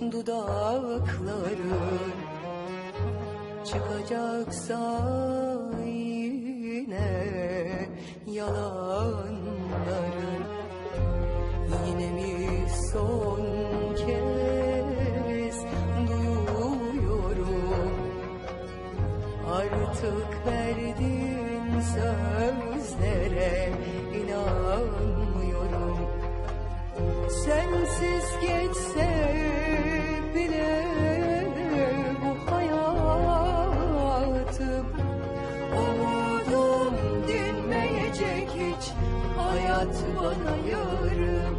dudakları Çıkacaksa yine yalanların Yine mi son kez duyuyorum? Artık verdiğin sözlere inanmıyorum. Sensiz geçse hayat bana yarım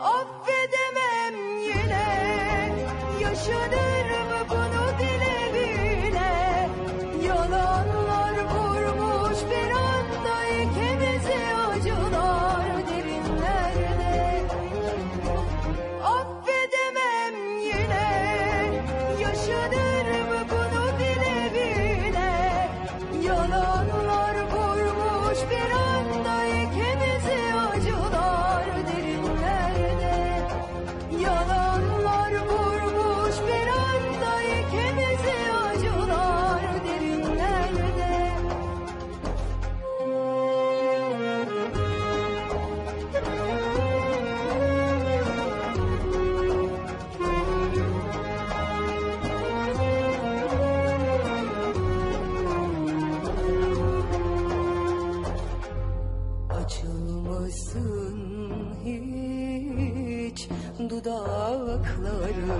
Affedemem yine Yaşanır dudakların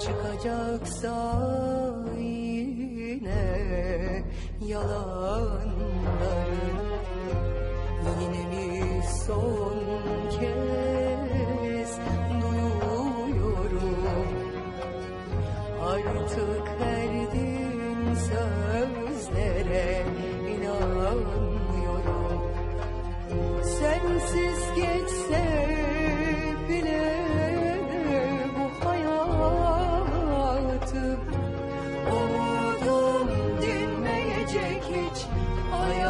Çıkacaksa yine yalanların Yine mi son kez duyuyorum? Artık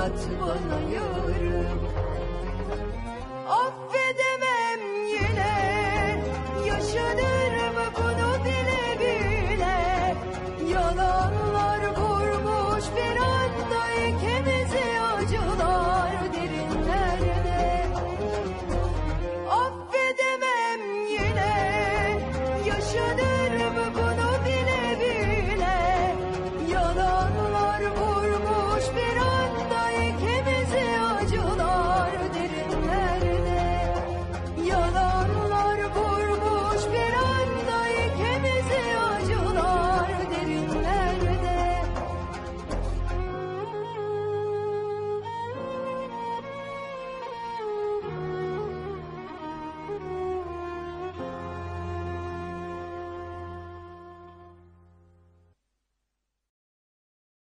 hayat bana yarım